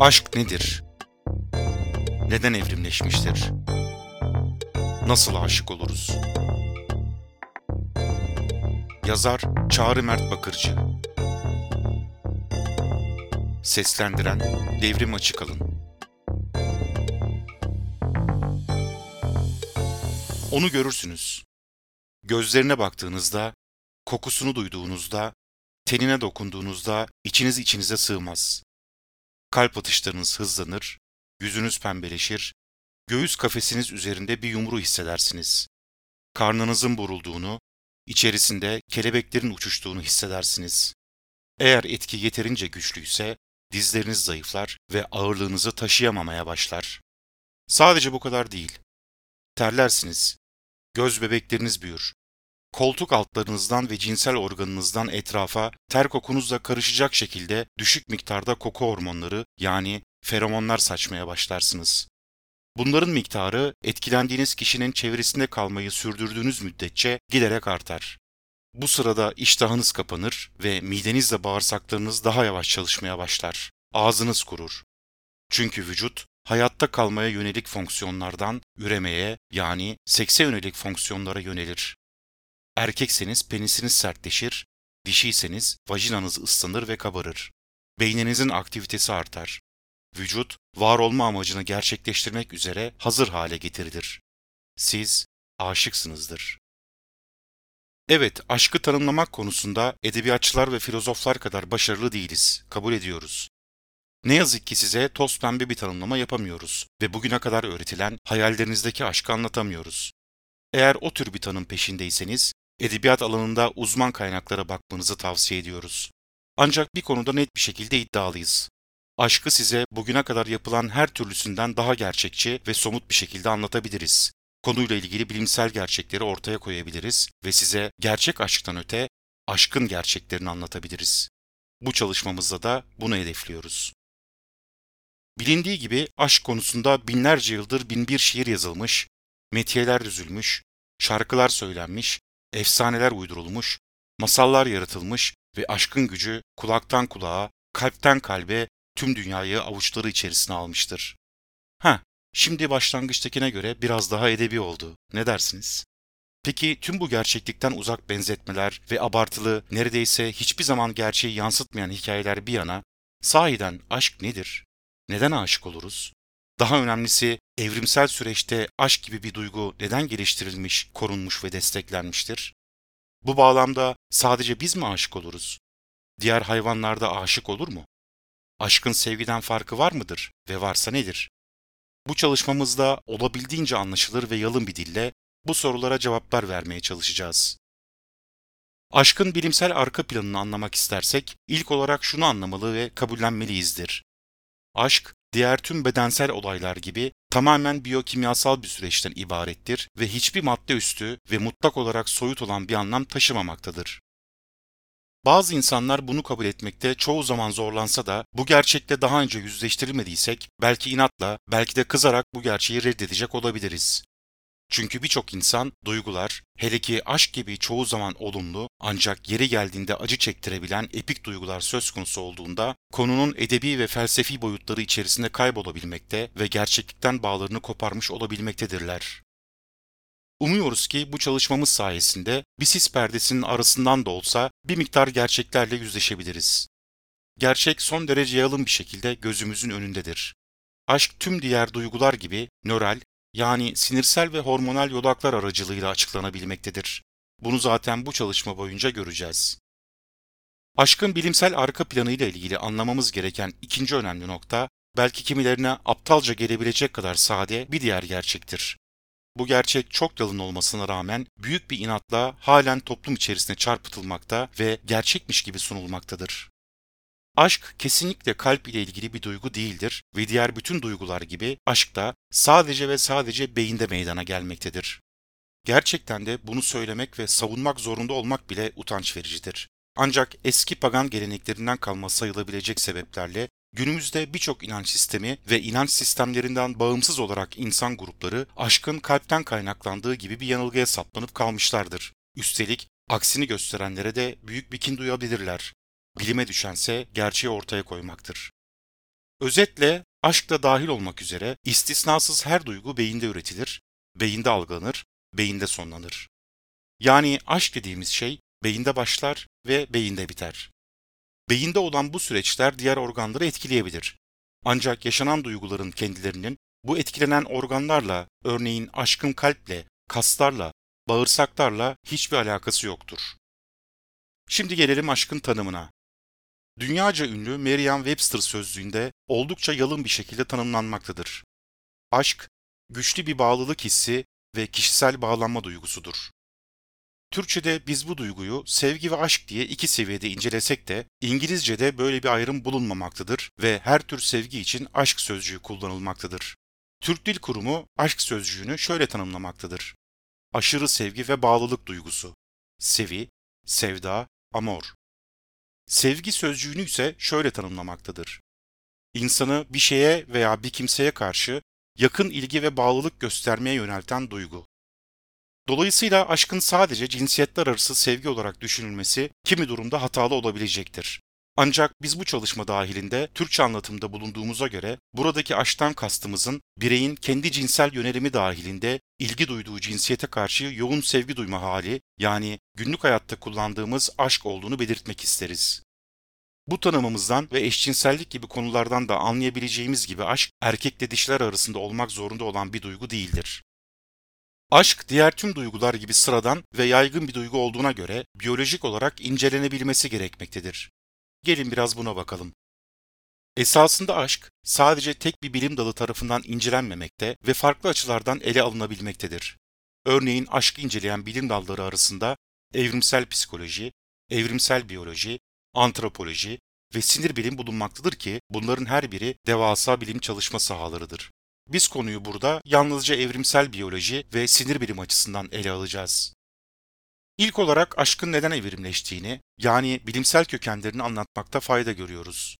Aşk nedir? Neden evrimleşmiştir? Nasıl aşık oluruz? Yazar Çağrı Mert Bakırcı Seslendiren Devrim Açıkalın Onu görürsünüz. Gözlerine baktığınızda, kokusunu duyduğunuzda, tenine dokunduğunuzda içiniz içinize sığmaz. Kalp atışlarınız hızlanır, yüzünüz pembeleşir, göğüs kafesiniz üzerinde bir yumru hissedersiniz. Karnınızın burulduğunu, içerisinde kelebeklerin uçuştuğunu hissedersiniz. Eğer etki yeterince güçlüyse dizleriniz zayıflar ve ağırlığınızı taşıyamamaya başlar. Sadece bu kadar değil. Terlersiniz. Göz bebekleriniz büyür. Koltuk altlarınızdan ve cinsel organınızdan etrafa ter kokunuzla karışacak şekilde düşük miktarda koku hormonları yani feromonlar saçmaya başlarsınız. Bunların miktarı etkilendiğiniz kişinin çevresinde kalmayı sürdürdüğünüz müddetçe giderek artar. Bu sırada iştahınız kapanır ve midenizle bağırsaklarınız daha yavaş çalışmaya başlar. Ağzınız kurur. Çünkü vücut hayatta kalmaya yönelik fonksiyonlardan üremeye yani sekse yönelik fonksiyonlara yönelir. Erkekseniz penisiniz sertleşir, dişiyseniz vajinanız ıslanır ve kabarır. Beyninizin aktivitesi artar. Vücut, var olma amacını gerçekleştirmek üzere hazır hale getirilir. Siz aşıksınızdır. Evet, aşkı tanımlamak konusunda edebiyatçılar ve filozoflar kadar başarılı değiliz, kabul ediyoruz. Ne yazık ki size toz pembe bir tanımlama yapamıyoruz ve bugüne kadar öğretilen hayallerinizdeki aşkı anlatamıyoruz. Eğer o tür bir tanım peşindeyseniz, edebiyat alanında uzman kaynaklara bakmanızı tavsiye ediyoruz. Ancak bir konuda net bir şekilde iddialıyız. Aşkı size bugüne kadar yapılan her türlüsünden daha gerçekçi ve somut bir şekilde anlatabiliriz. Konuyla ilgili bilimsel gerçekleri ortaya koyabiliriz ve size gerçek aşktan öte aşkın gerçeklerini anlatabiliriz. Bu çalışmamızda da bunu hedefliyoruz. Bilindiği gibi aşk konusunda binlerce yıldır bin bir şiir yazılmış, metiyeler düzülmüş, şarkılar söylenmiş, efsaneler uydurulmuş, masallar yaratılmış ve aşkın gücü kulaktan kulağa, kalpten kalbe tüm dünyayı avuçları içerisine almıştır. Ha, şimdi başlangıçtakine göre biraz daha edebi oldu. Ne dersiniz? Peki tüm bu gerçeklikten uzak benzetmeler ve abartılı, neredeyse hiçbir zaman gerçeği yansıtmayan hikayeler bir yana, sahiden aşk nedir? Neden aşık oluruz? Daha önemlisi evrimsel süreçte aşk gibi bir duygu neden geliştirilmiş, korunmuş ve desteklenmiştir? Bu bağlamda sadece biz mi aşık oluruz? Diğer hayvanlar da aşık olur mu? Aşkın sevgiden farkı var mıdır ve varsa nedir? Bu çalışmamızda olabildiğince anlaşılır ve yalın bir dille bu sorulara cevaplar vermeye çalışacağız. Aşkın bilimsel arka planını anlamak istersek ilk olarak şunu anlamalı ve kabullenmeliyizdir. Aşk, diğer tüm bedensel olaylar gibi tamamen biyokimyasal bir süreçten ibarettir ve hiçbir madde üstü ve mutlak olarak soyut olan bir anlam taşımamaktadır. Bazı insanlar bunu kabul etmekte çoğu zaman zorlansa da bu gerçekle daha önce yüzleştirilmediysek belki inatla, belki de kızarak bu gerçeği reddedecek olabiliriz. Çünkü birçok insan duygular, hele ki aşk gibi çoğu zaman olumlu ancak yeri geldiğinde acı çektirebilen epik duygular söz konusu olduğunda konunun edebi ve felsefi boyutları içerisinde kaybolabilmekte ve gerçeklikten bağlarını koparmış olabilmektedirler. Umuyoruz ki bu çalışmamız sayesinde bir sis perdesinin arasından da olsa bir miktar gerçeklerle yüzleşebiliriz. Gerçek son derece yalın bir şekilde gözümüzün önündedir. Aşk tüm diğer duygular gibi nöral yani sinirsel ve hormonal yolaklar aracılığıyla açıklanabilmektedir. Bunu zaten bu çalışma boyunca göreceğiz. Aşkın bilimsel arka planı ile ilgili anlamamız gereken ikinci önemli nokta, belki kimilerine aptalca gelebilecek kadar sade bir diğer gerçektir. Bu gerçek çok yalın olmasına rağmen büyük bir inatla halen toplum içerisine çarpıtılmakta ve gerçekmiş gibi sunulmaktadır. Aşk kesinlikle kalp ile ilgili bir duygu değildir ve diğer bütün duygular gibi aşk da sadece ve sadece beyinde meydana gelmektedir. Gerçekten de bunu söylemek ve savunmak zorunda olmak bile utanç vericidir. Ancak eski pagan geleneklerinden kalma sayılabilecek sebeplerle günümüzde birçok inanç sistemi ve inanç sistemlerinden bağımsız olarak insan grupları aşkın kalpten kaynaklandığı gibi bir yanılgıya saplanıp kalmışlardır. Üstelik aksini gösterenlere de büyük bir kin duyabilirler. Bilime düşense gerçeği ortaya koymaktır. Özetle aşk da dahil olmak üzere istisnasız her duygu beyinde üretilir, beyinde algılanır, beyinde sonlanır. Yani aşk dediğimiz şey beyinde başlar ve beyinde biter. Beyinde olan bu süreçler diğer organları etkileyebilir. Ancak yaşanan duyguların kendilerinin bu etkilenen organlarla, örneğin aşkın kalple, kaslarla, bağırsaklarla hiçbir alakası yoktur. Şimdi gelelim aşkın tanımına. Dünyaca ünlü Merriam-Webster sözlüğünde oldukça yalın bir şekilde tanımlanmaktadır. Aşk, güçlü bir bağlılık hissi ve kişisel bağlanma duygusudur. Türkçe'de biz bu duyguyu sevgi ve aşk diye iki seviyede incelesek de İngilizce'de böyle bir ayrım bulunmamaktadır ve her tür sevgi için aşk sözcüğü kullanılmaktadır. Türk Dil Kurumu aşk sözcüğünü şöyle tanımlamaktadır. Aşırı sevgi ve bağlılık duygusu. Sevi, sevda, amor. Sevgi sözcüğünü ise şöyle tanımlamaktadır. İnsanı bir şeye veya bir kimseye karşı yakın ilgi ve bağlılık göstermeye yönelten duygu. Dolayısıyla aşkın sadece cinsiyetler arası sevgi olarak düşünülmesi kimi durumda hatalı olabilecektir. Ancak biz bu çalışma dahilinde Türkçe anlatımda bulunduğumuza göre buradaki aşktan kastımızın bireyin kendi cinsel yönelimi dahilinde ilgi duyduğu cinsiyete karşı yoğun sevgi duyma hali yani günlük hayatta kullandığımız aşk olduğunu belirtmek isteriz. Bu tanımımızdan ve eşcinsellik gibi konulardan da anlayabileceğimiz gibi aşk erkekle dişler arasında olmak zorunda olan bir duygu değildir. Aşk diğer tüm duygular gibi sıradan ve yaygın bir duygu olduğuna göre biyolojik olarak incelenebilmesi gerekmektedir. Gelin biraz buna bakalım. Esasında aşk sadece tek bir bilim dalı tarafından incelenmemekte ve farklı açılardan ele alınabilmektedir. Örneğin aşkı inceleyen bilim dalları arasında evrimsel psikoloji, evrimsel biyoloji, antropoloji ve sinir bilim bulunmaktadır ki bunların her biri devasa bilim çalışma sahalarıdır. Biz konuyu burada yalnızca evrimsel biyoloji ve sinir bilim açısından ele alacağız. İlk olarak aşkın neden evrimleştiğini, yani bilimsel kökenlerini anlatmakta fayda görüyoruz.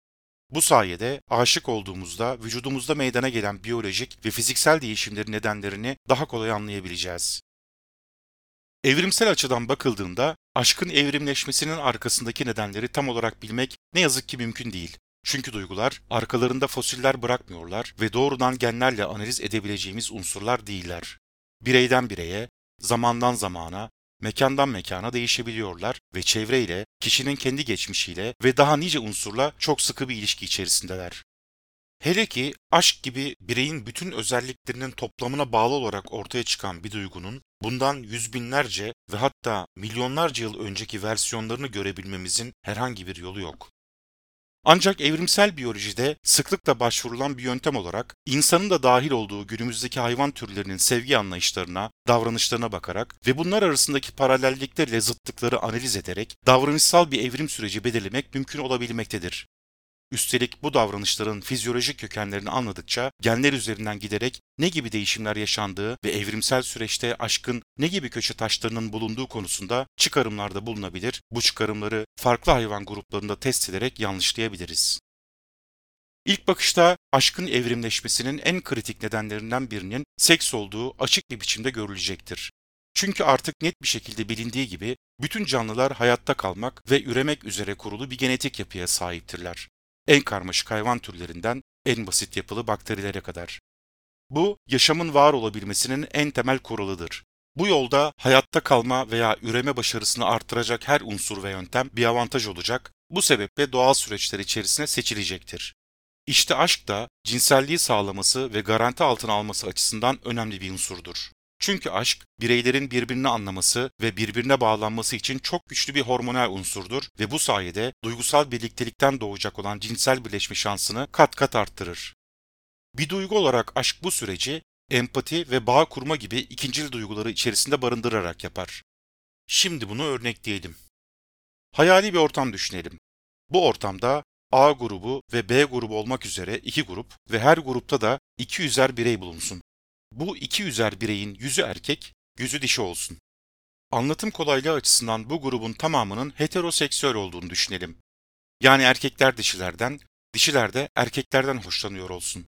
Bu sayede aşık olduğumuzda vücudumuzda meydana gelen biyolojik ve fiziksel değişimlerin nedenlerini daha kolay anlayabileceğiz. Evrimsel açıdan bakıldığında aşkın evrimleşmesinin arkasındaki nedenleri tam olarak bilmek ne yazık ki mümkün değil. Çünkü duygular arkalarında fosiller bırakmıyorlar ve doğrudan genlerle analiz edebileceğimiz unsurlar değiller. Bireyden bireye, zamandan zamana, mekandan mekana değişebiliyorlar ve çevreyle, kişinin kendi geçmişiyle ve daha nice unsurla çok sıkı bir ilişki içerisindeler. Hele ki aşk gibi bireyin bütün özelliklerinin toplamına bağlı olarak ortaya çıkan bir duygunun bundan yüz binlerce ve hatta milyonlarca yıl önceki versiyonlarını görebilmemizin herhangi bir yolu yok. Ancak evrimsel biyolojide sıklıkla başvurulan bir yöntem olarak insanın da dahil olduğu günümüzdeki hayvan türlerinin sevgi anlayışlarına, davranışlarına bakarak ve bunlar arasındaki paralellikler zıtlıkları analiz ederek davranışsal bir evrim süreci belirlemek mümkün olabilmektedir. Üstelik bu davranışların fizyolojik kökenlerini anladıkça genler üzerinden giderek ne gibi değişimler yaşandığı ve evrimsel süreçte aşkın ne gibi köşe taşlarının bulunduğu konusunda çıkarımlarda bulunabilir, bu çıkarımları farklı hayvan gruplarında test ederek yanlışlayabiliriz. İlk bakışta aşkın evrimleşmesinin en kritik nedenlerinden birinin seks olduğu açık bir biçimde görülecektir. Çünkü artık net bir şekilde bilindiği gibi bütün canlılar hayatta kalmak ve üremek üzere kurulu bir genetik yapıya sahiptirler en karmaşık hayvan türlerinden en basit yapılı bakterilere kadar. Bu, yaşamın var olabilmesinin en temel kuralıdır. Bu yolda hayatta kalma veya üreme başarısını artıracak her unsur ve yöntem bir avantaj olacak, bu sebeple doğal süreçler içerisine seçilecektir. İşte aşk da cinselliği sağlaması ve garanti altına alması açısından önemli bir unsurdur. Çünkü aşk, bireylerin birbirini anlaması ve birbirine bağlanması için çok güçlü bir hormonal unsurdur ve bu sayede duygusal birliktelikten doğacak olan cinsel birleşme şansını kat kat arttırır. Bir duygu olarak aşk bu süreci empati ve bağ kurma gibi ikincil duyguları içerisinde barındırarak yapar. Şimdi bunu örnekleyelim. Hayali bir ortam düşünelim. Bu ortamda A grubu ve B grubu olmak üzere iki grup ve her grupta da iki yüzer birey bulunsun. Bu iki yüzer bireyin yüzü erkek, yüzü dişi olsun. Anlatım kolaylığı açısından bu grubun tamamının heteroseksüel olduğunu düşünelim. Yani erkekler dişilerden, dişiler de erkeklerden hoşlanıyor olsun.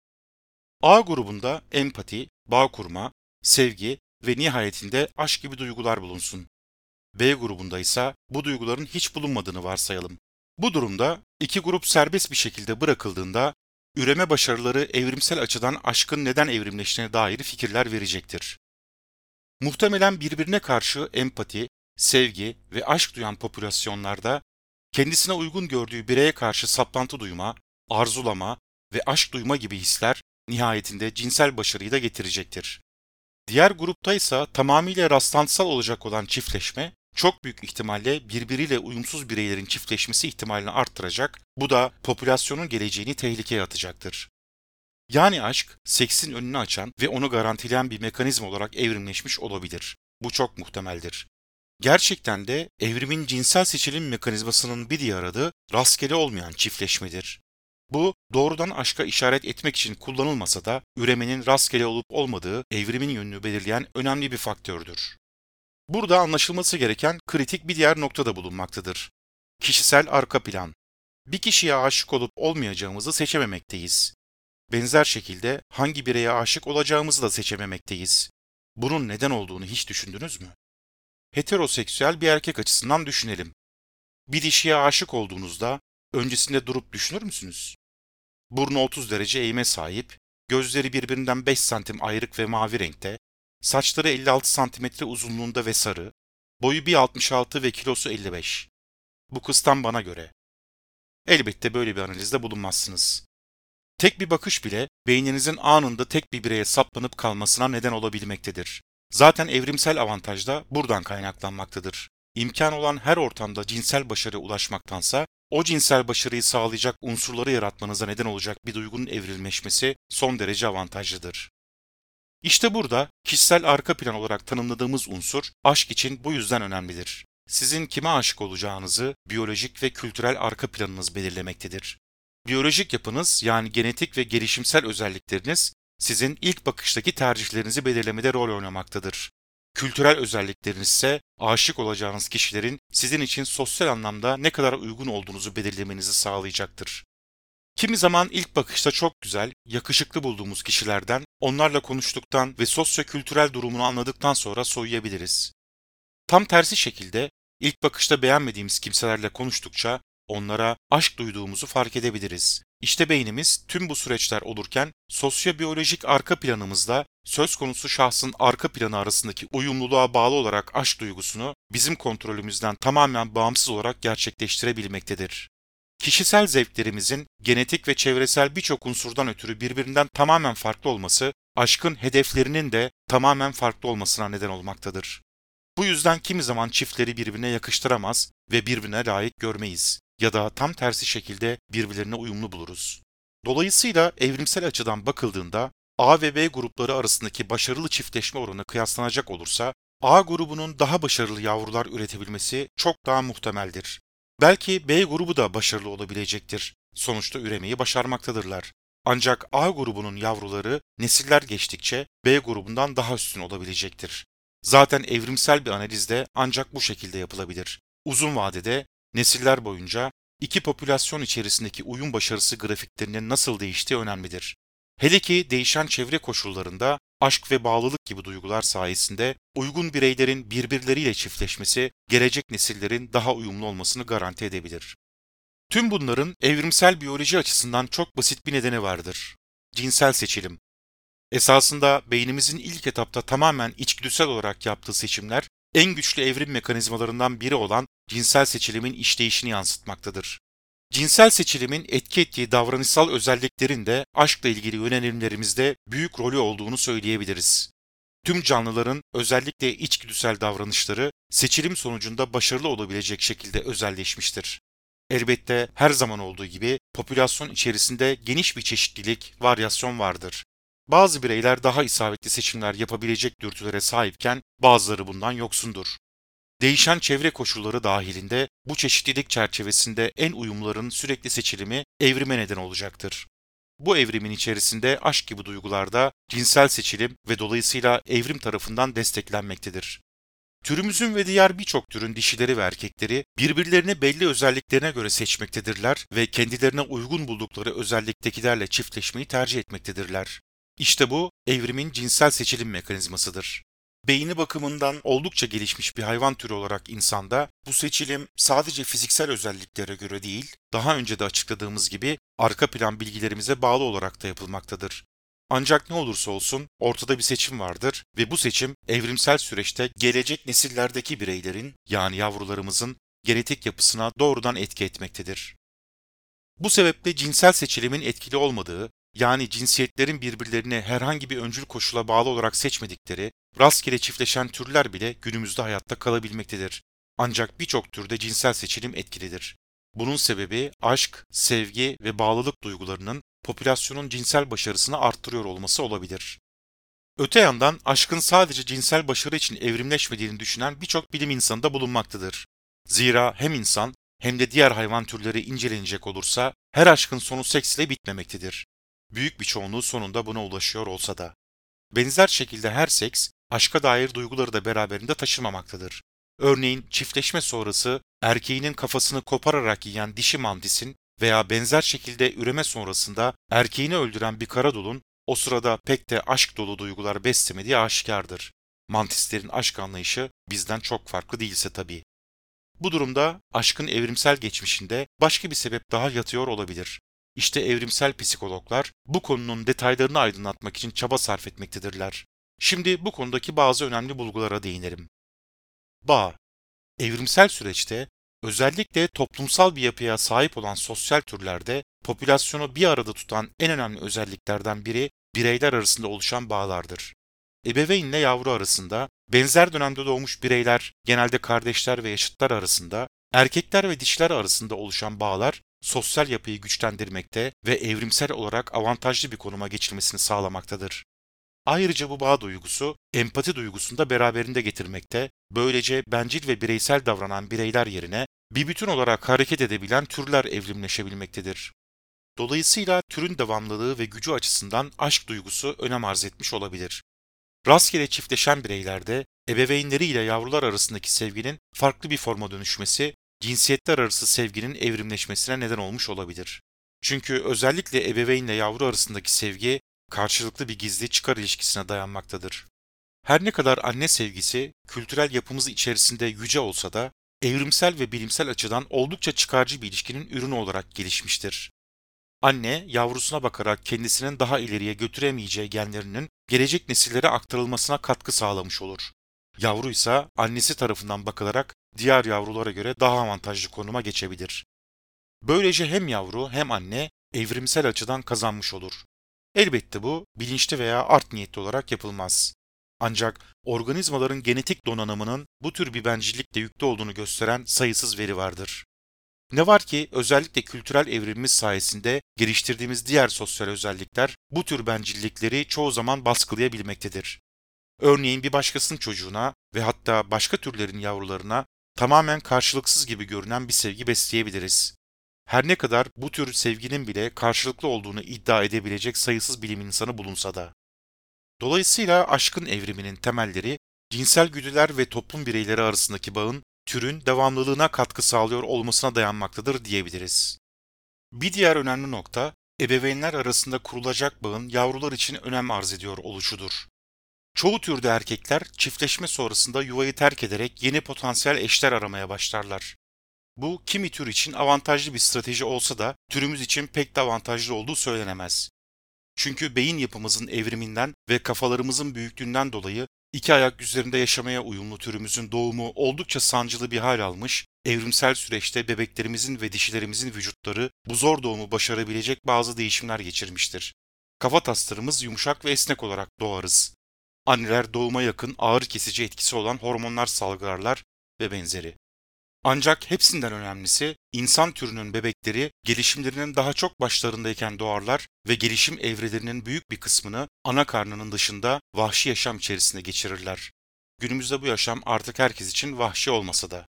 A grubunda empati, bağ kurma, sevgi ve nihayetinde aşk gibi duygular bulunsun. B grubunda ise bu duyguların hiç bulunmadığını varsayalım. Bu durumda iki grup serbest bir şekilde bırakıldığında üreme başarıları evrimsel açıdan aşkın neden evrimleştiğine dair fikirler verecektir. Muhtemelen birbirine karşı empati, sevgi ve aşk duyan popülasyonlarda kendisine uygun gördüğü bireye karşı saplantı duyma, arzulama ve aşk duyma gibi hisler nihayetinde cinsel başarıyı da getirecektir. Diğer grupta ise tamamıyla rastlantısal olacak olan çiftleşme çok büyük ihtimalle birbiriyle uyumsuz bireylerin çiftleşmesi ihtimalini arttıracak, bu da popülasyonun geleceğini tehlikeye atacaktır. Yani aşk, seksin önünü açan ve onu garantileyen bir mekanizma olarak evrimleşmiş olabilir. Bu çok muhtemeldir. Gerçekten de evrimin cinsel seçilim mekanizmasının bir diğer adı rastgele olmayan çiftleşmedir. Bu doğrudan aşka işaret etmek için kullanılmasa da üremenin rastgele olup olmadığı evrimin yönünü belirleyen önemli bir faktördür. Burada anlaşılması gereken kritik bir diğer nokta da bulunmaktadır. Kişisel arka plan. Bir kişiye aşık olup olmayacağımızı seçememekteyiz. Benzer şekilde hangi bireye aşık olacağımızı da seçememekteyiz. Bunun neden olduğunu hiç düşündünüz mü? Heteroseksüel bir erkek açısından düşünelim. Bir dişiye aşık olduğunuzda öncesinde durup düşünür müsünüz? Burnu 30 derece eğime sahip, gözleri birbirinden 5 santim ayrık ve mavi renkte, saçları 56 santimetre uzunluğunda ve sarı, boyu 1.66 ve kilosu 55. Bu kıstan bana göre. Elbette böyle bir analizde bulunmazsınız. Tek bir bakış bile beyninizin anında tek bir bireye saplanıp kalmasına neden olabilmektedir. Zaten evrimsel avantaj da buradan kaynaklanmaktadır. İmkan olan her ortamda cinsel başarıya ulaşmaktansa o cinsel başarıyı sağlayacak unsurları yaratmanıza neden olacak bir duygunun evrilmeşmesi son derece avantajlıdır. İşte burada kişisel arka plan olarak tanımladığımız unsur aşk için bu yüzden önemlidir. Sizin kime aşık olacağınızı biyolojik ve kültürel arka planınız belirlemektedir. Biyolojik yapınız yani genetik ve gelişimsel özellikleriniz sizin ilk bakıştaki tercihlerinizi belirlemede rol oynamaktadır. Kültürel özellikleriniz ise aşık olacağınız kişilerin sizin için sosyal anlamda ne kadar uygun olduğunuzu belirlemenizi sağlayacaktır. Kimi zaman ilk bakışta çok güzel, yakışıklı bulduğumuz kişilerden, onlarla konuştuktan ve sosyo-kültürel durumunu anladıktan sonra soyuyabiliriz. Tam tersi şekilde ilk bakışta beğenmediğimiz kimselerle konuştukça onlara aşk duyduğumuzu fark edebiliriz. İşte beynimiz tüm bu süreçler olurken sosyobiyolojik arka planımızda söz konusu şahsın arka planı arasındaki uyumluluğa bağlı olarak aşk duygusunu bizim kontrolümüzden tamamen bağımsız olarak gerçekleştirebilmektedir. Kişisel zevklerimizin genetik ve çevresel birçok unsurdan ötürü birbirinden tamamen farklı olması, aşkın hedeflerinin de tamamen farklı olmasına neden olmaktadır. Bu yüzden kimi zaman çiftleri birbirine yakıştıramaz ve birbirine layık görmeyiz ya da tam tersi şekilde birbirlerine uyumlu buluruz. Dolayısıyla evrimsel açıdan bakıldığında A ve B grupları arasındaki başarılı çiftleşme oranı kıyaslanacak olursa A grubunun daha başarılı yavrular üretebilmesi çok daha muhtemeldir. Belki B grubu da başarılı olabilecektir. Sonuçta üremeyi başarmaktadırlar. Ancak A grubunun yavruları nesiller geçtikçe B grubundan daha üstün olabilecektir. Zaten evrimsel bir analiz de ancak bu şekilde yapılabilir. Uzun vadede nesiller boyunca iki popülasyon içerisindeki uyum başarısı grafiklerinin nasıl değiştiği önemlidir. Hele ki değişen çevre koşullarında aşk ve bağlılık gibi duygular sayesinde uygun bireylerin birbirleriyle çiftleşmesi gelecek nesillerin daha uyumlu olmasını garanti edebilir. Tüm bunların evrimsel biyoloji açısından çok basit bir nedeni vardır. Cinsel seçilim. Esasında beynimizin ilk etapta tamamen içgüdüsel olarak yaptığı seçimler en güçlü evrim mekanizmalarından biri olan cinsel seçilimin işleyişini yansıtmaktadır. Cinsel seçilimin etki ettiği davranışsal özelliklerin de aşkla ilgili yönelimlerimizde büyük rolü olduğunu söyleyebiliriz. Tüm canlıların özellikle içgüdüsel davranışları seçilim sonucunda başarılı olabilecek şekilde özelleşmiştir. Elbette her zaman olduğu gibi popülasyon içerisinde geniş bir çeşitlilik, varyasyon vardır. Bazı bireyler daha isabetli seçimler yapabilecek dürtülere sahipken bazıları bundan yoksundur. Değişen çevre koşulları dahilinde bu çeşitlilik çerçevesinde en uyumluların sürekli seçilimi evrime neden olacaktır. Bu evrimin içerisinde aşk gibi duygularda cinsel seçilim ve dolayısıyla evrim tarafından desteklenmektedir. Türümüzün ve diğer birçok türün dişileri ve erkekleri birbirlerini belli özelliklerine göre seçmektedirler ve kendilerine uygun buldukları özelliktekilerle çiftleşmeyi tercih etmektedirler. İşte bu evrimin cinsel seçilim mekanizmasıdır. Beyni bakımından oldukça gelişmiş bir hayvan türü olarak insanda bu seçilim sadece fiziksel özelliklere göre değil, daha önce de açıkladığımız gibi arka plan bilgilerimize bağlı olarak da yapılmaktadır. Ancak ne olursa olsun ortada bir seçim vardır ve bu seçim evrimsel süreçte gelecek nesillerdeki bireylerin yani yavrularımızın genetik yapısına doğrudan etki etmektedir. Bu sebeple cinsel seçilimin etkili olmadığı, yani cinsiyetlerin birbirlerini herhangi bir öncül koşula bağlı olarak seçmedikleri, rastgele çiftleşen türler bile günümüzde hayatta kalabilmektedir. Ancak birçok türde cinsel seçilim etkilidir. Bunun sebebi aşk, sevgi ve bağlılık duygularının popülasyonun cinsel başarısını arttırıyor olması olabilir. Öte yandan aşkın sadece cinsel başarı için evrimleşmediğini düşünen birçok bilim insanı da bulunmaktadır. Zira hem insan hem de diğer hayvan türleri incelenecek olursa her aşkın sonu seks ile bitmemektedir. Büyük bir çoğunluğu sonunda buna ulaşıyor olsa da. Benzer şekilde her seks aşka dair duyguları da beraberinde taşımamaktadır. Örneğin çiftleşme sonrası erkeğinin kafasını kopararak yiyen dişi mantisin veya benzer şekilde üreme sonrasında erkeğini öldüren bir karadulun o sırada pek de aşk dolu duygular beslemediği aşikardır. Mantislerin aşk anlayışı bizden çok farklı değilse tabii. Bu durumda aşkın evrimsel geçmişinde başka bir sebep daha yatıyor olabilir. İşte evrimsel psikologlar bu konunun detaylarını aydınlatmak için çaba sarf etmektedirler. Şimdi bu konudaki bazı önemli bulgulara değinelim. Bağ Evrimsel süreçte özellikle toplumsal bir yapıya sahip olan sosyal türlerde popülasyonu bir arada tutan en önemli özelliklerden biri bireyler arasında oluşan bağlardır. Ebeveynle yavru arasında, benzer dönemde doğmuş bireyler, genelde kardeşler ve yaşıtlar arasında, erkekler ve dişiler arasında oluşan bağlar sosyal yapıyı güçlendirmekte ve evrimsel olarak avantajlı bir konuma geçilmesini sağlamaktadır. Ayrıca bu bağ duygusu empati duygusunu da beraberinde getirmekte, böylece bencil ve bireysel davranan bireyler yerine bir bütün olarak hareket edebilen türler evrimleşebilmektedir. Dolayısıyla türün devamlılığı ve gücü açısından aşk duygusu önem arz etmiş olabilir. Rastgele çiftleşen bireylerde ebeveynleriyle yavrular arasındaki sevginin farklı bir forma dönüşmesi, cinsiyetler arası sevginin evrimleşmesine neden olmuş olabilir. Çünkü özellikle ebeveynle yavru arasındaki sevgi karşılıklı bir gizli çıkar ilişkisine dayanmaktadır. Her ne kadar anne sevgisi kültürel yapımız içerisinde yüce olsa da evrimsel ve bilimsel açıdan oldukça çıkarcı bir ilişkinin ürünü olarak gelişmiştir. Anne, yavrusuna bakarak kendisinin daha ileriye götüremeyeceği genlerinin gelecek nesillere aktarılmasına katkı sağlamış olur. Yavru ise annesi tarafından bakılarak diğer yavrulara göre daha avantajlı konuma geçebilir. Böylece hem yavru hem anne evrimsel açıdan kazanmış olur. Elbette bu bilinçli veya art niyetli olarak yapılmaz. Ancak organizmaların genetik donanımının bu tür bir bencillikle yüklü olduğunu gösteren sayısız veri vardır. Ne var ki özellikle kültürel evrimimiz sayesinde geliştirdiğimiz diğer sosyal özellikler bu tür bencillikleri çoğu zaman baskılayabilmektedir. Örneğin bir başkasının çocuğuna ve hatta başka türlerin yavrularına tamamen karşılıksız gibi görünen bir sevgi besleyebiliriz. Her ne kadar bu tür sevginin bile karşılıklı olduğunu iddia edebilecek sayısız bilim insanı bulunsa da. Dolayısıyla aşkın evriminin temelleri cinsel güdüler ve toplum bireyleri arasındaki bağın türün devamlılığına katkı sağlıyor olmasına dayanmaktadır diyebiliriz. Bir diğer önemli nokta, ebeveynler arasında kurulacak bağın yavrular için önem arz ediyor oluşudur. Çoğu türde erkekler çiftleşme sonrasında yuvayı terk ederek yeni potansiyel eşler aramaya başlarlar. Bu kimi tür için avantajlı bir strateji olsa da türümüz için pek de avantajlı olduğu söylenemez. Çünkü beyin yapımızın evriminden ve kafalarımızın büyüklüğünden dolayı iki ayak üzerinde yaşamaya uyumlu türümüzün doğumu oldukça sancılı bir hal almış, evrimsel süreçte bebeklerimizin ve dişilerimizin vücutları bu zor doğumu başarabilecek bazı değişimler geçirmiştir. Kafa taslarımız yumuşak ve esnek olarak doğarız. Anneler doğuma yakın ağrı kesici etkisi olan hormonlar salgılarlar ve benzeri. Ancak hepsinden önemlisi insan türünün bebekleri gelişimlerinin daha çok başlarındayken doğarlar ve gelişim evrelerinin büyük bir kısmını ana karnının dışında vahşi yaşam içerisinde geçirirler. Günümüzde bu yaşam artık herkes için vahşi olmasa da.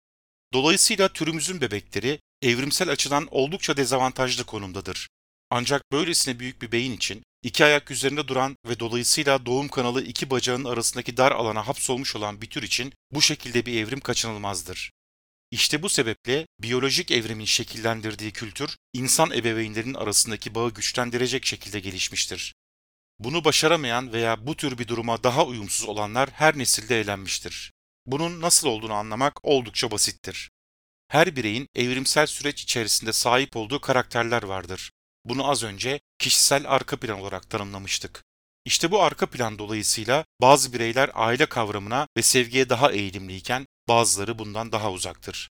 Dolayısıyla türümüzün bebekleri evrimsel açıdan oldukça dezavantajlı konumdadır. Ancak böylesine büyük bir beyin için iki ayak üzerinde duran ve dolayısıyla doğum kanalı iki bacağın arasındaki dar alana hapsolmuş olan bir tür için bu şekilde bir evrim kaçınılmazdır. İşte bu sebeple biyolojik evrimin şekillendirdiği kültür, insan ebeveynlerinin arasındaki bağı güçlendirecek şekilde gelişmiştir. Bunu başaramayan veya bu tür bir duruma daha uyumsuz olanlar her nesilde eğlenmiştir. Bunun nasıl olduğunu anlamak oldukça basittir. Her bireyin evrimsel süreç içerisinde sahip olduğu karakterler vardır. Bunu az önce kişisel arka plan olarak tanımlamıştık. İşte bu arka plan dolayısıyla bazı bireyler aile kavramına ve sevgiye daha eğilimliyken bazıları bundan daha uzaktır.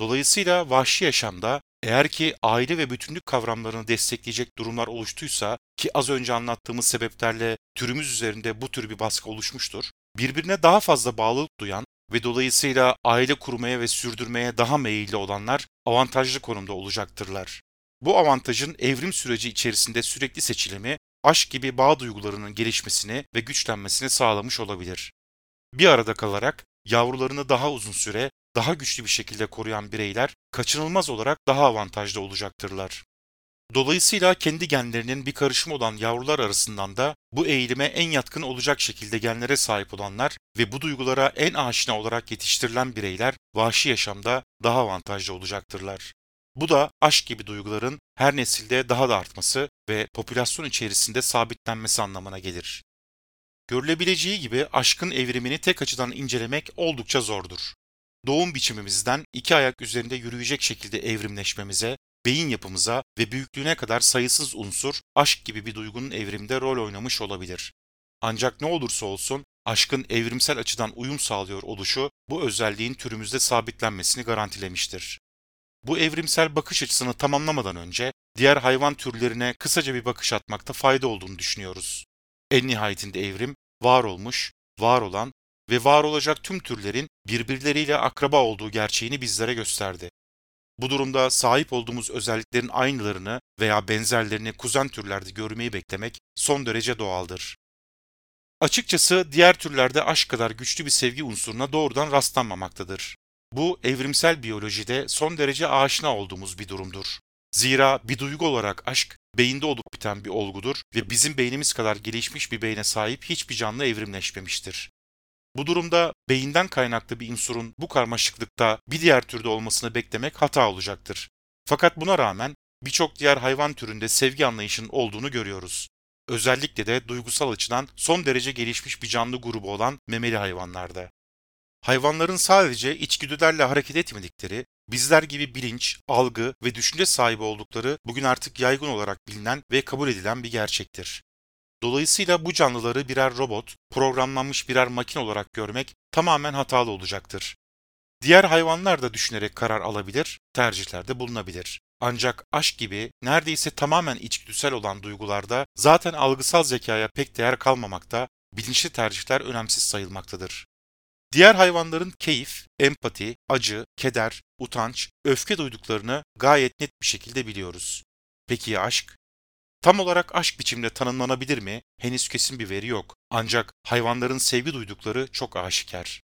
Dolayısıyla vahşi yaşamda eğer ki aile ve bütünlük kavramlarını destekleyecek durumlar oluştuysa ki az önce anlattığımız sebeplerle türümüz üzerinde bu tür bir baskı oluşmuştur, birbirine daha fazla bağlılık duyan ve dolayısıyla aile kurmaya ve sürdürmeye daha meyilli olanlar avantajlı konumda olacaktırlar. Bu avantajın evrim süreci içerisinde sürekli seçilimi, aşk gibi bağ duygularının gelişmesini ve güçlenmesini sağlamış olabilir. Bir arada kalarak yavrularını daha uzun süre, daha güçlü bir şekilde koruyan bireyler kaçınılmaz olarak daha avantajlı olacaktırlar. Dolayısıyla kendi genlerinin bir karışımı olan yavrular arasından da bu eğilime en yatkın olacak şekilde genlere sahip olanlar ve bu duygulara en aşina olarak yetiştirilen bireyler vahşi yaşamda daha avantajlı olacaktırlar. Bu da aşk gibi duyguların her nesilde daha da artması ve popülasyon içerisinde sabitlenmesi anlamına gelir. Görülebileceği gibi aşkın evrimini tek açıdan incelemek oldukça zordur. Doğum biçimimizden iki ayak üzerinde yürüyecek şekilde evrimleşmemize, beyin yapımıza ve büyüklüğüne kadar sayısız unsur aşk gibi bir duygunun evrimde rol oynamış olabilir. Ancak ne olursa olsun aşkın evrimsel açıdan uyum sağlıyor oluşu bu özelliğin türümüzde sabitlenmesini garantilemiştir. Bu evrimsel bakış açısını tamamlamadan önce diğer hayvan türlerine kısaca bir bakış atmakta fayda olduğunu düşünüyoruz. En nihayetinde evrim var olmuş, var olan ve var olacak tüm türlerin birbirleriyle akraba olduğu gerçeğini bizlere gösterdi. Bu durumda sahip olduğumuz özelliklerin aynılarını veya benzerlerini kuzen türlerde görmeyi beklemek son derece doğaldır. Açıkçası diğer türlerde aşk kadar güçlü bir sevgi unsuruna doğrudan rastlanmamaktadır. Bu evrimsel biyolojide son derece aşina olduğumuz bir durumdur. Zira bir duygu olarak aşk beyinde olup biten bir olgudur ve bizim beynimiz kadar gelişmiş bir beyne sahip hiçbir canlı evrimleşmemiştir. Bu durumda beyinden kaynaklı bir unsurun bu karmaşıklıkta bir diğer türde olmasını beklemek hata olacaktır. Fakat buna rağmen birçok diğer hayvan türünde sevgi anlayışının olduğunu görüyoruz. Özellikle de duygusal açıdan son derece gelişmiş bir canlı grubu olan memeli hayvanlarda. Hayvanların sadece içgüdülerle hareket etmedikleri, bizler gibi bilinç, algı ve düşünce sahibi oldukları bugün artık yaygın olarak bilinen ve kabul edilen bir gerçektir. Dolayısıyla bu canlıları birer robot, programlanmış birer makine olarak görmek tamamen hatalı olacaktır. Diğer hayvanlar da düşünerek karar alabilir, tercihlerde bulunabilir. Ancak aşk gibi neredeyse tamamen içgüdüsel olan duygularda zaten algısal zekaya pek değer kalmamakta, bilinçli tercihler önemsiz sayılmaktadır. Diğer hayvanların keyif, empati, acı, keder, utanç, öfke duyduklarını gayet net bir şekilde biliyoruz. Peki ya aşk? Tam olarak aşk biçimde tanımlanabilir mi? Henüz kesin bir veri yok. Ancak hayvanların sevgi duydukları çok aşikar.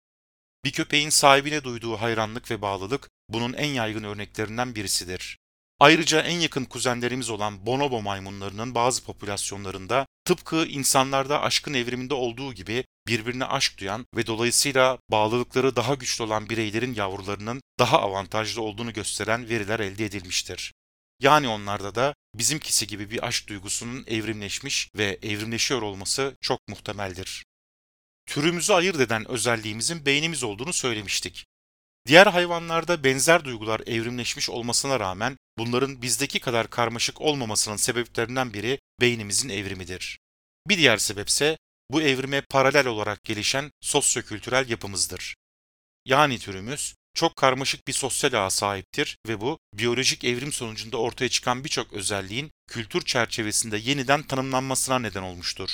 Bir köpeğin sahibine duyduğu hayranlık ve bağlılık bunun en yaygın örneklerinden birisidir. Ayrıca en yakın kuzenlerimiz olan bonobo maymunlarının bazı popülasyonlarında tıpkı insanlarda aşkın evriminde olduğu gibi birbirine aşk duyan ve dolayısıyla bağlılıkları daha güçlü olan bireylerin yavrularının daha avantajlı olduğunu gösteren veriler elde edilmiştir. Yani onlarda da bizimkisi gibi bir aşk duygusunun evrimleşmiş ve evrimleşiyor olması çok muhtemeldir. Türümüzü ayırt eden özelliğimizin beynimiz olduğunu söylemiştik. Diğer hayvanlarda benzer duygular evrimleşmiş olmasına rağmen bunların bizdeki kadar karmaşık olmamasının sebeplerinden biri beynimizin evrimidir. Bir diğer sebepse bu evrime paralel olarak gelişen sosyokültürel yapımızdır. Yani türümüz çok karmaşık bir sosyal ağa sahiptir ve bu biyolojik evrim sonucunda ortaya çıkan birçok özelliğin kültür çerçevesinde yeniden tanımlanmasına neden olmuştur.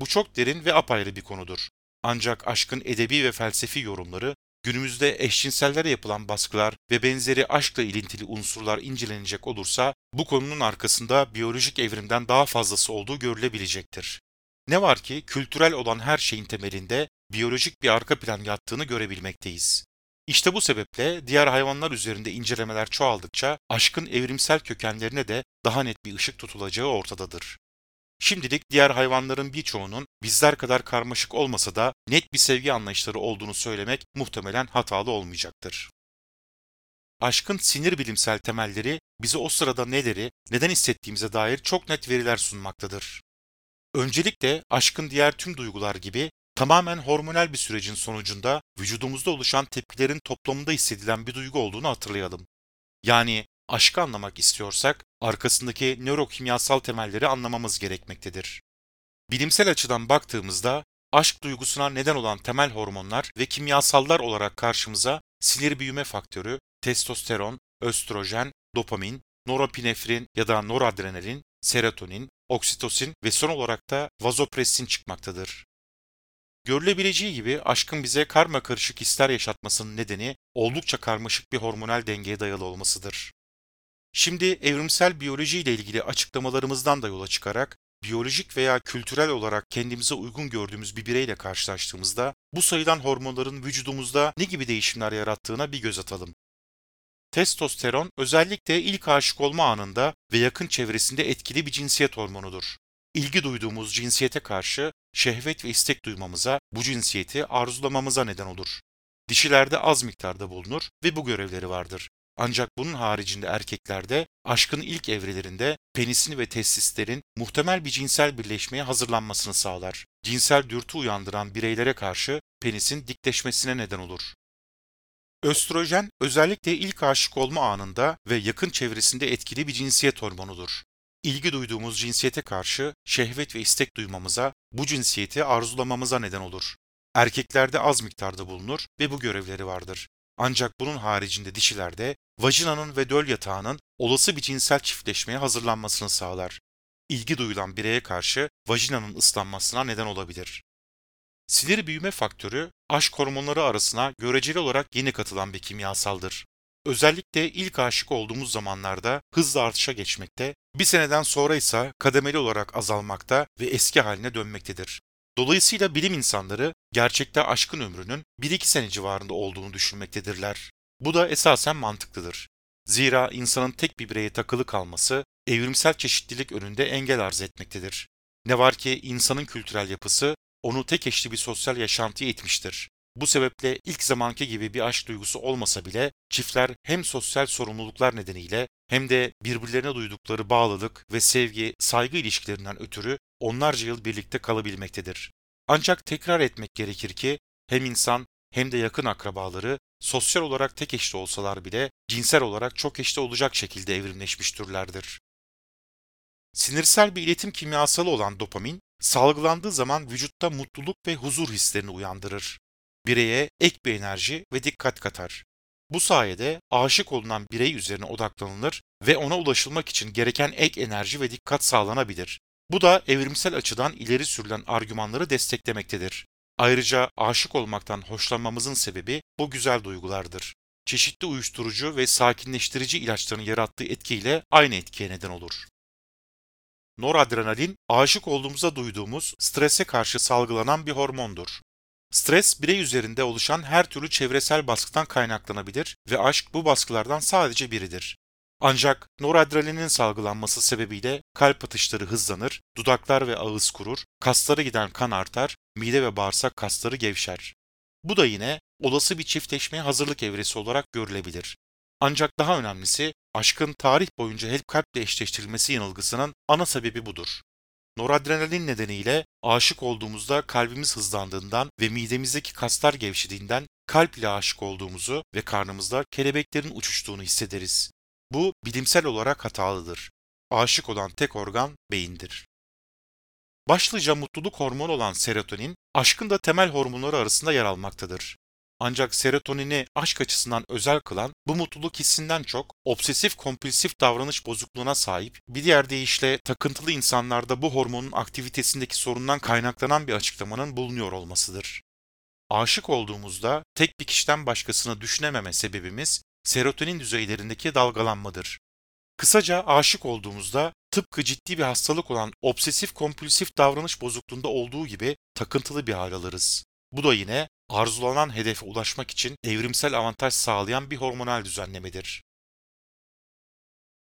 Bu çok derin ve apayrı bir konudur. Ancak aşkın edebi ve felsefi yorumları günümüzde eşcinsellere yapılan baskılar ve benzeri aşkla ilintili unsurlar incelenecek olursa bu konunun arkasında biyolojik evrimden daha fazlası olduğu görülebilecektir. Ne var ki kültürel olan her şeyin temelinde biyolojik bir arka plan yattığını görebilmekteyiz. İşte bu sebeple diğer hayvanlar üzerinde incelemeler çoğaldıkça aşkın evrimsel kökenlerine de daha net bir ışık tutulacağı ortadadır. Şimdilik diğer hayvanların birçoğunun bizler kadar karmaşık olmasa da net bir sevgi anlayışları olduğunu söylemek muhtemelen hatalı olmayacaktır. Aşkın sinir bilimsel temelleri bize o sırada neleri, neden hissettiğimize dair çok net veriler sunmaktadır. Öncelikle aşkın diğer tüm duygular gibi tamamen hormonal bir sürecin sonucunda vücudumuzda oluşan tepkilerin toplamında hissedilen bir duygu olduğunu hatırlayalım. Yani aşkı anlamak istiyorsak arkasındaki nörokimyasal temelleri anlamamız gerekmektedir. Bilimsel açıdan baktığımızda aşk duygusuna neden olan temel hormonlar ve kimyasallar olarak karşımıza sinir büyüme faktörü, testosteron, östrojen, dopamin, norepinefrin ya da noradrenalin, serotonin, oksitosin ve son olarak da vazopressin çıkmaktadır. Görülebileceği gibi aşkın bize karma karışık hisler yaşatmasının nedeni oldukça karmaşık bir hormonal dengeye dayalı olmasıdır. Şimdi evrimsel biyoloji ile ilgili açıklamalarımızdan da yola çıkarak biyolojik veya kültürel olarak kendimize uygun gördüğümüz bir bireyle karşılaştığımızda bu sayılan hormonların vücudumuzda ne gibi değişimler yarattığına bir göz atalım. Testosteron özellikle ilk aşık olma anında ve yakın çevresinde etkili bir cinsiyet hormonudur. İlgi duyduğumuz cinsiyete karşı şehvet ve istek duymamıza, bu cinsiyeti arzulamamıza neden olur. Dişilerde az miktarda bulunur ve bu görevleri vardır. Ancak bunun haricinde erkeklerde aşkın ilk evrelerinde penisin ve testislerin muhtemel bir cinsel birleşmeye hazırlanmasını sağlar. Cinsel dürtü uyandıran bireylere karşı penisin dikleşmesine neden olur. Östrojen özellikle ilk aşık olma anında ve yakın çevresinde etkili bir cinsiyet hormonudur. İlgi duyduğumuz cinsiyete karşı şehvet ve istek duymamıza, bu cinsiyeti arzulamamıza neden olur. Erkeklerde az miktarda bulunur ve bu görevleri vardır. Ancak bunun haricinde dişilerde vajinanın ve döl yatağının olası bir cinsel çiftleşmeye hazırlanmasını sağlar. İlgi duyulan bireye karşı vajinanın ıslanmasına neden olabilir. Sinir büyüme faktörü aşk hormonları arasına göreceli olarak yeni katılan bir kimyasaldır. Özellikle ilk aşık olduğumuz zamanlarda hızla artışa geçmekte, bir seneden sonra ise kademeli olarak azalmakta ve eski haline dönmektedir. Dolayısıyla bilim insanları gerçekte aşkın ömrünün 1-2 sene civarında olduğunu düşünmektedirler. Bu da esasen mantıklıdır. Zira insanın tek bir bireye takılı kalması evrimsel çeşitlilik önünde engel arz etmektedir. Ne var ki insanın kültürel yapısı onu tek eşli bir sosyal yaşantıya itmiştir. Bu sebeple ilk zamanki gibi bir aşk duygusu olmasa bile çiftler hem sosyal sorumluluklar nedeniyle hem de birbirlerine duydukları bağlılık ve sevgi, saygı ilişkilerinden ötürü onlarca yıl birlikte kalabilmektedir. Ancak tekrar etmek gerekir ki hem insan hem de yakın akrabaları sosyal olarak tek eşli olsalar bile cinsel olarak çok eşli olacak şekilde evrimleşmiş türlerdir. Sinirsel bir iletim kimyasalı olan dopamin, salgılandığı zaman vücutta mutluluk ve huzur hislerini uyandırır. Bireye ek bir enerji ve dikkat katar. Bu sayede aşık olunan birey üzerine odaklanılır ve ona ulaşılmak için gereken ek enerji ve dikkat sağlanabilir. Bu da evrimsel açıdan ileri sürülen argümanları desteklemektedir. Ayrıca aşık olmaktan hoşlanmamızın sebebi bu güzel duygulardır. Çeşitli uyuşturucu ve sakinleştirici ilaçların yarattığı etkiyle aynı etkiye neden olur. Noradrenalin, aşık olduğumuzda duyduğumuz strese karşı salgılanan bir hormondur. Stres, birey üzerinde oluşan her türlü çevresel baskıdan kaynaklanabilir ve aşk bu baskılardan sadece biridir. Ancak noradrenalinin salgılanması sebebiyle kalp atışları hızlanır, dudaklar ve ağız kurur, kaslara giden kan artar, mide ve bağırsak kasları gevşer. Bu da yine olası bir çiftleşmeye hazırlık evresi olarak görülebilir. Ancak daha önemlisi aşkın tarih boyunca hep kalple eşleştirilmesi yanılgısının ana sebebi budur. Noradrenalin nedeniyle aşık olduğumuzda kalbimiz hızlandığından ve midemizdeki kaslar gevşediğinden kalp ile aşık olduğumuzu ve karnımızda kelebeklerin uçuştuğunu hissederiz. Bu bilimsel olarak hatalıdır. Aşık olan tek organ beyindir. Başlıca mutluluk hormonu olan serotonin, aşkın da temel hormonları arasında yer almaktadır. Ancak serotonini aşk açısından özel kılan bu mutluluk hissinden çok obsesif kompulsif davranış bozukluğuna sahip bir diğer deyişle takıntılı insanlarda bu hormonun aktivitesindeki sorundan kaynaklanan bir açıklamanın bulunuyor olmasıdır. Aşık olduğumuzda tek bir kişiden başkasını düşünememe sebebimiz serotonin düzeylerindeki dalgalanmadır. Kısaca aşık olduğumuzda tıpkı ciddi bir hastalık olan obsesif kompulsif davranış bozukluğunda olduğu gibi takıntılı bir hal alırız. Bu da yine arzulanan hedefe ulaşmak için evrimsel avantaj sağlayan bir hormonal düzenlemedir.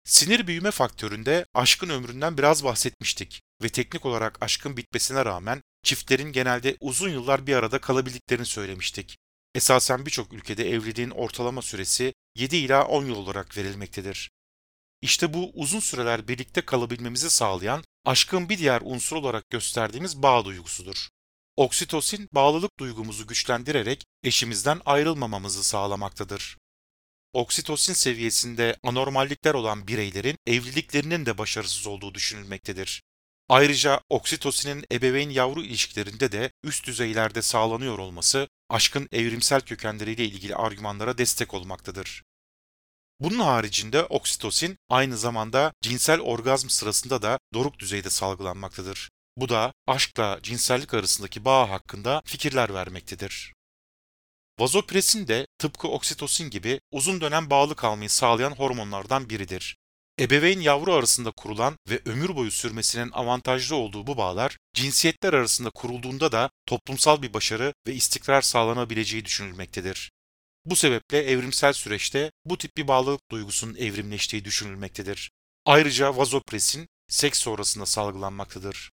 Sinir büyüme faktöründe aşkın ömründen biraz bahsetmiştik ve teknik olarak aşkın bitmesine rağmen çiftlerin genelde uzun yıllar bir arada kalabildiklerini söylemiştik. Esasen birçok ülkede evliliğin ortalama süresi 7 ila 10 yıl olarak verilmektedir. İşte bu uzun süreler birlikte kalabilmemizi sağlayan aşkın bir diğer unsur olarak gösterdiğimiz bağ duygusudur. Oksitosin bağlılık duygumuzu güçlendirerek eşimizden ayrılmamamızı sağlamaktadır. Oksitosin seviyesinde anormallikler olan bireylerin evliliklerinin de başarısız olduğu düşünülmektedir. Ayrıca oksitosinin ebeveyn yavru ilişkilerinde de üst düzeylerde sağlanıyor olması aşkın evrimsel kökenleriyle ilgili argümanlara destek olmaktadır. Bunun haricinde oksitosin aynı zamanda cinsel orgazm sırasında da doruk düzeyde salgılanmaktadır. Bu da aşkla cinsellik arasındaki bağ hakkında fikirler vermektedir. Vazopresin de tıpkı oksitosin gibi uzun dönem bağlı kalmayı sağlayan hormonlardan biridir. Ebeveyn yavru arasında kurulan ve ömür boyu sürmesinin avantajlı olduğu bu bağlar, cinsiyetler arasında kurulduğunda da toplumsal bir başarı ve istikrar sağlanabileceği düşünülmektedir. Bu sebeple evrimsel süreçte bu tip bir bağlılık duygusunun evrimleştiği düşünülmektedir. Ayrıca vazopresin seks sonrasında salgılanmaktadır.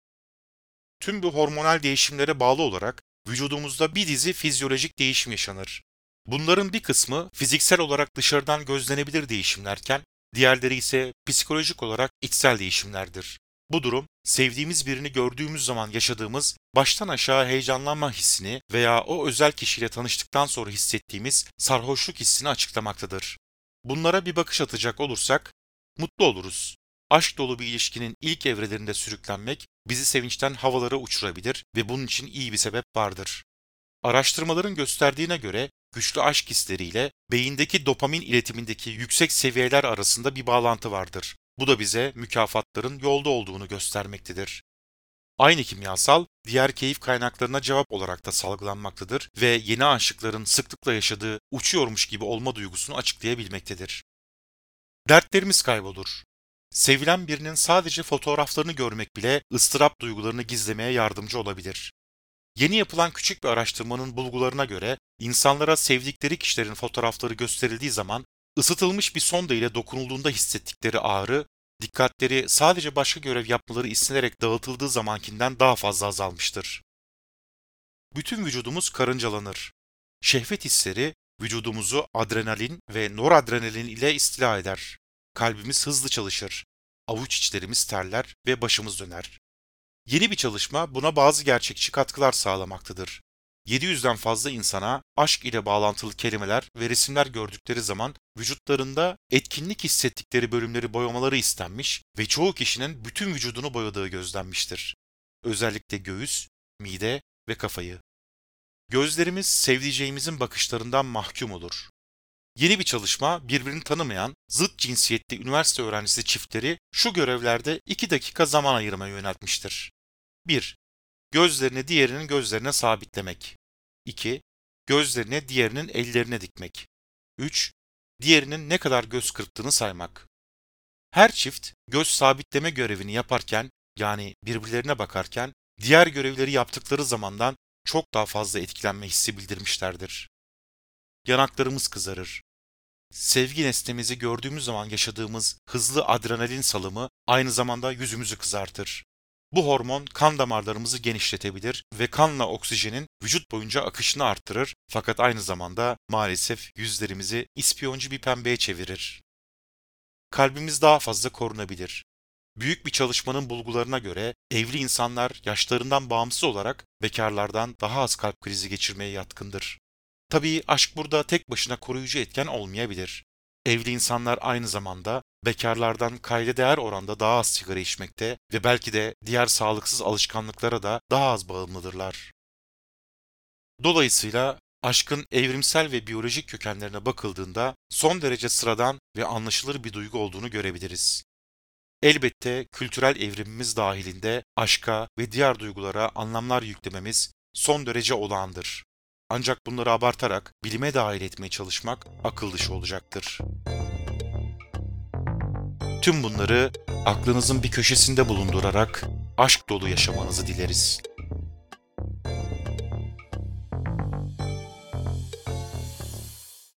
Tüm bu hormonal değişimlere bağlı olarak vücudumuzda bir dizi fizyolojik değişim yaşanır. Bunların bir kısmı fiziksel olarak dışarıdan gözlenebilir değişimlerken, diğerleri ise psikolojik olarak içsel değişimlerdir. Bu durum, sevdiğimiz birini gördüğümüz zaman yaşadığımız baştan aşağı heyecanlanma hissini veya o özel kişiyle tanıştıktan sonra hissettiğimiz sarhoşluk hissini açıklamaktadır. Bunlara bir bakış atacak olursak, mutlu oluruz. Aşk dolu bir ilişkinin ilk evrelerinde sürüklenmek bizi sevinçten havalara uçurabilir ve bunun için iyi bir sebep vardır. Araştırmaların gösterdiğine göre güçlü aşk hisleriyle beyindeki dopamin iletimindeki yüksek seviyeler arasında bir bağlantı vardır. Bu da bize mükafatların yolda olduğunu göstermektedir. Aynı kimyasal diğer keyif kaynaklarına cevap olarak da salgılanmaktadır ve yeni aşıkların sıklıkla yaşadığı uçuyormuş gibi olma duygusunu açıklayabilmektedir. Dertlerimiz kaybolur. Sevilen birinin sadece fotoğraflarını görmek bile ıstırap duygularını gizlemeye yardımcı olabilir. Yeni yapılan küçük bir araştırmanın bulgularına göre insanlara sevdikleri kişilerin fotoğrafları gösterildiği zaman ısıtılmış bir sonda ile dokunulduğunda hissettikleri ağrı, dikkatleri sadece başka görev yapmaları istenerek dağıtıldığı zamankinden daha fazla azalmıştır. Bütün vücudumuz karıncalanır. Şehvet hisleri vücudumuzu adrenalin ve noradrenalin ile istila eder. Kalbimiz hızlı çalışır. Avuç içlerimiz terler ve başımız döner. Yeni bir çalışma buna bazı gerçekçi katkılar sağlamaktadır. 700'den fazla insana aşk ile bağlantılı kelimeler ve resimler gördükleri zaman vücutlarında etkinlik hissettikleri bölümleri boyamaları istenmiş ve çoğu kişinin bütün vücudunu boyadığı gözlenmiştir. Özellikle göğüs, mide ve kafayı. Gözlerimiz sevdiceğimizin bakışlarından mahkum olur. Yeni bir çalışma birbirini tanımayan zıt cinsiyetli üniversite öğrencisi çiftleri şu görevlerde 2 dakika zaman ayırmaya yöneltmiştir. 1. Gözlerini diğerinin gözlerine sabitlemek. 2. Gözlerini diğerinin ellerine dikmek. 3. Diğerinin ne kadar göz kırptığını saymak. Her çift göz sabitleme görevini yaparken yani birbirlerine bakarken diğer görevleri yaptıkları zamandan çok daha fazla etkilenme hissi bildirmişlerdir. Yanaklarımız kızarır. Sevgi nesnemizi gördüğümüz zaman yaşadığımız hızlı adrenalin salımı aynı zamanda yüzümüzü kızartır. Bu hormon kan damarlarımızı genişletebilir ve kanla oksijenin vücut boyunca akışını arttırır fakat aynı zamanda maalesef yüzlerimizi ispiyoncu bir pembeye çevirir. Kalbimiz daha fazla korunabilir. Büyük bir çalışmanın bulgularına göre evli insanlar yaşlarından bağımsız olarak bekarlardan daha az kalp krizi geçirmeye yatkındır. Tabii aşk burada tek başına koruyucu etken olmayabilir. Evli insanlar aynı zamanda bekarlardan kayda değer oranda daha az sigara içmekte ve belki de diğer sağlıksız alışkanlıklara da daha az bağımlıdırlar. Dolayısıyla aşkın evrimsel ve biyolojik kökenlerine bakıldığında son derece sıradan ve anlaşılır bir duygu olduğunu görebiliriz. Elbette kültürel evrimimiz dahilinde aşka ve diğer duygulara anlamlar yüklememiz son derece olağandır. Ancak bunları abartarak bilime dahil etmeye çalışmak akıl dışı olacaktır. Tüm bunları aklınızın bir köşesinde bulundurarak aşk dolu yaşamanızı dileriz.